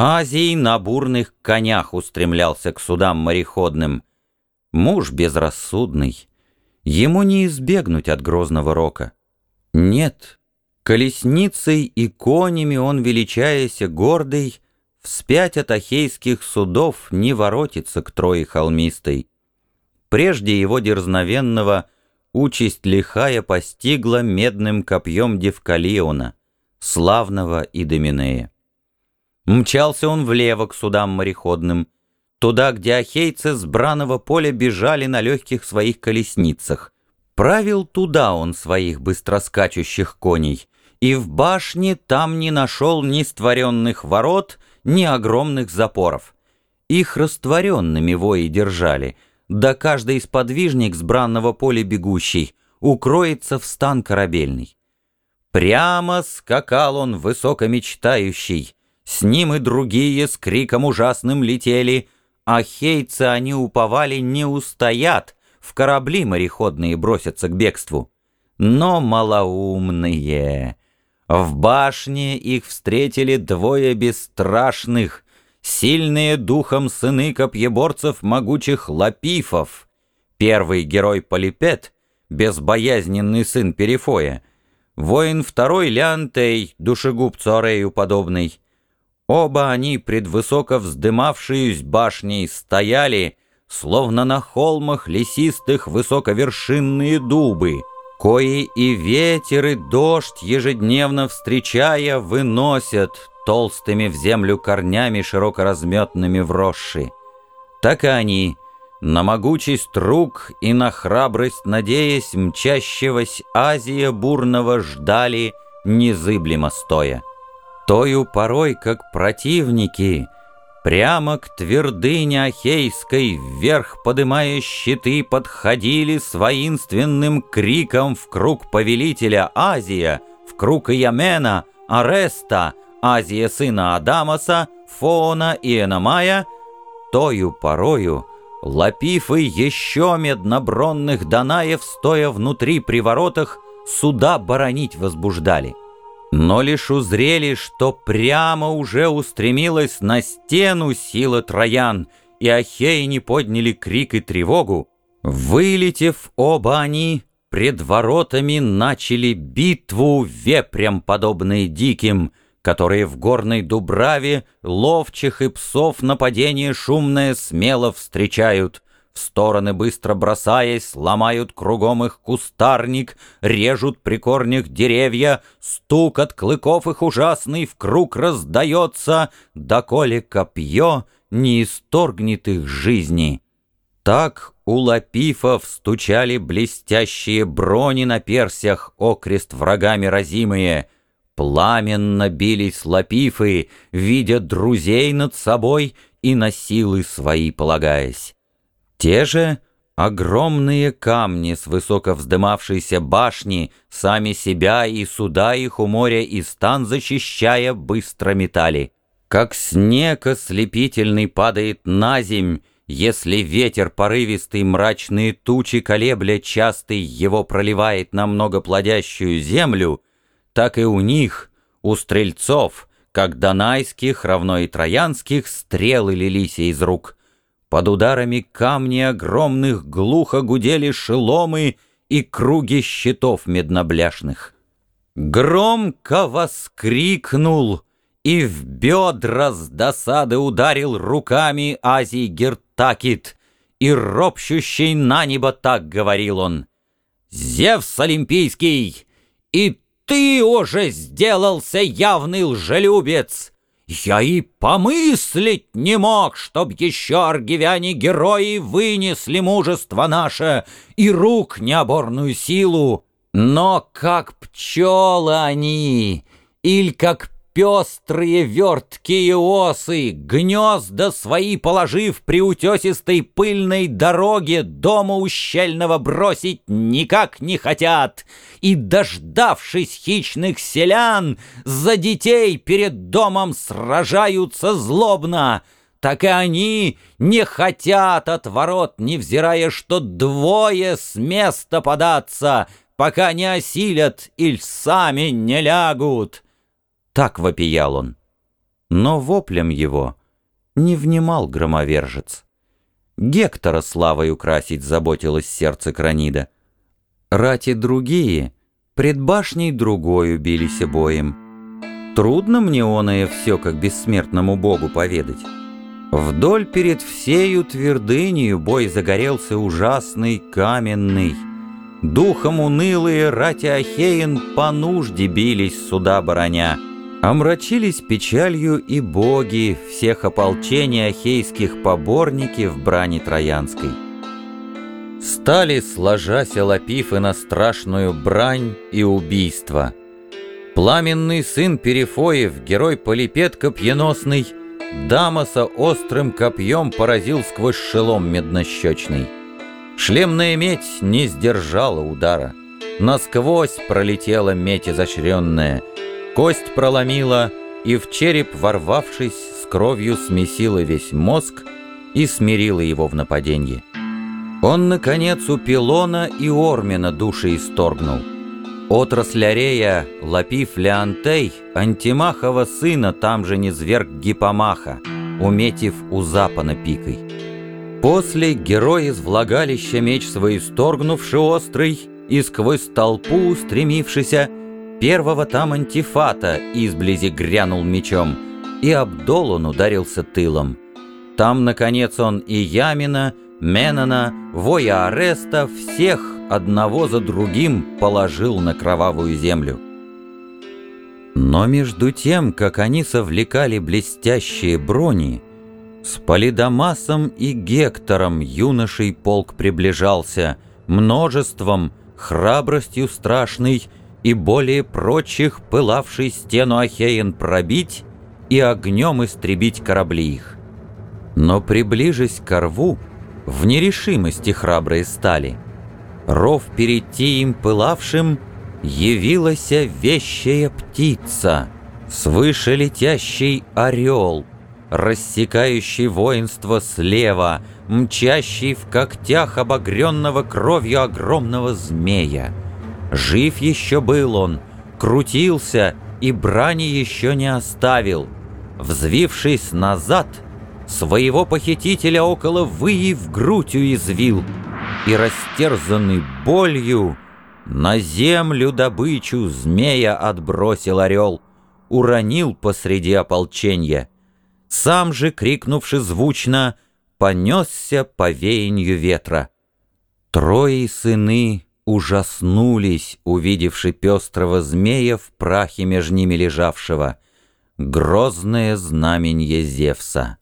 Азий на бурных конях устремлялся к судам мореходным. Муж безрассудный, ему не избегнуть от грозного рока. Нет, колесницей и конями он, величаясь гордый, вспять от ахейских судов не воротится к Трое холмистой. Прежде его дерзновенного участь лихая постигла медным копьем Девкалиона, славного Идоминея. Мчался он влево к судам мореходным, туда, где ахейцы с браного поля бежали на легких своих колесницах. Правил туда он своих быстроскачущих коней, и в башне там не нашел ни створенных ворот, ни огромных запоров. Их растворенными вои держали, да каждый сподвижник с бранного поля бегущий укроется в стан корабельный. Прямо скакал он высокомечтающий, с ним и другие с криком ужасным летели, а хейцы они уповали не устоят, в корабли мореходные бросятся к бегству. Но малоумные. В башне их встретили двое бесстрашных, сильные духом сыны копьеборцев могучих лапифов. Первый герой Полипет, безбоязненный сын Перифоя, воин второй Леонтей, душегуб Цорею подобный, Оба они, предвысоко вздымавшиеся башней, стояли, словно на холмах лесистых высоковершинные дубы, кои и ветер, и дождь, ежедневно встречая, выносят толстыми в землю корнями широко разметными вросши. Так и они, на могучесть рук и на храбрость надеясь, мчащегося Азия бурного ждали, незыблемо стоя. Тою порой, как противники, Прямо к твердыне Ахейской Вверх подымая щиты Подходили с воинственным криком В круг повелителя Азия, В круг Иомена, Ареста, Азия сына Адамаса, Фоона и Эномая, Тою порою Лапифы еще меднобронных Данаев, Стоя внутри при воротах, Суда боронить возбуждали но лишь узрели, что прямо уже устремилась на стену сила троян, и ахеи не подняли крик и тревогу. Вылетев оба они, пред воротами начали битву вепрям, подобные диким, которые в горной дубраве ловчих и псов нападение шумное смело встречают — стороны быстро бросаясь, ломают кругом их кустарник, режут при корнях деревья, стук от клыков их ужасный в круг раздается, доколе копье не исторгнет их жизни. Так у лапифов стучали блестящие брони на персях, окрест врагами разимые. Пламенно бились лапифы, видя друзей над собой и на силы свои полагаясь. Те же огромные камни с высоко вздымавшейся башни, сами себя и суда их у моря и стан защищая, быстро метали. Как снег ослепительный падает на земь, если ветер порывистый мрачные тучи колебля частый его проливает на многоплодящую землю, так и у них, у стрельцов, как донайских, равно и троянских, стрелы лились из рук — под ударами камней огромных глухо гудели шеломы и круги щитов меднобляшных. Громко воскрикнул и в бедра с досады ударил руками Азий Гертакит, и ропщущий на небо так говорил он. «Зевс Олимпийский, и ты уже сделался явный лжелюбец!» Я и помыслить не мог, чтоб еще аргивяне-герои вынесли мужество наше и рук необорную силу. Но как пчелы они, или как пестрые верткие осы, гнезда свои положив при утесистой пыльной дороге дома ущельного бросить никак не хотят, и, дождавшись хищных селян, за детей перед домом сражаются злобно, так и они не хотят от ворот, невзирая, что двое с места податься, пока не осилят или сами не лягут». Так вопиял он. но воплем его не внимал громовержец. Гектора славой украсить заботилось сердце Кранида. Рати другие пред башней другою бились боем. Трудно мне оное все, как бессмертному богу поведать. Вдоль перед всею твердынею бой загорелся ужасный, каменный. Духом унылые рати Ахеин по нужде бились суда броня. Омрачились печалью и боги всех ополчений ахейских поборники в брани троянской. Стали, сложась лапифы на страшную брань и убийство. Пламенный сын Перифоев, герой Полипет Копьеносный, Дамоса острым копьем поразил сквозь шелом меднощечный. Шлемная медь не сдержала удара. Насквозь пролетела медь изощренная. Кость проломила, и в череп, ворвавшись, с кровью смесила весь мозг и смирила его в нападенье. Он, наконец, у Пилона и Ормина души исторгнул. Отрасль Арея, Лапиф Леонтей, Антимахова сына там же не зверг Гипомаха, уметив у запана пикой. После герой из влагалища меч свой исторгнувши острый и сквозь толпу устремившийся, первого там антифата изблизи грянул мечом, и Абдол он ударился тылом. Там, наконец, он и Ямина, Менона, Воя Ареста, всех одного за другим положил на кровавую землю. Но между тем, как они совлекали блестящие брони, с Полидамасом и Гектором юношей полк приближался, множеством, храбростью страшной и более прочих пылавший стену Ахеен пробить и огнем истребить корабли их. Но приближись к рву, в нерешимости храбрые стали. Ров перейти им пылавшим явилась вещая птица, свыше летящий орел — рассекающий воинство слева, мчащий в когтях обогренного кровью огромного змея. Жив еще был он, крутился и брани еще не оставил. Взвившись назад, своего похитителя около выи в грудь уязвил и, растерзанный болью, на землю добычу змея отбросил орел, уронил посреди ополченья. Сам же, крикнувши звучно, понесся по веянию ветра. Трое сыны ужаснулись, увидевши пестрого змея в прахе между ними лежавшего, грозное знаменье Зевса.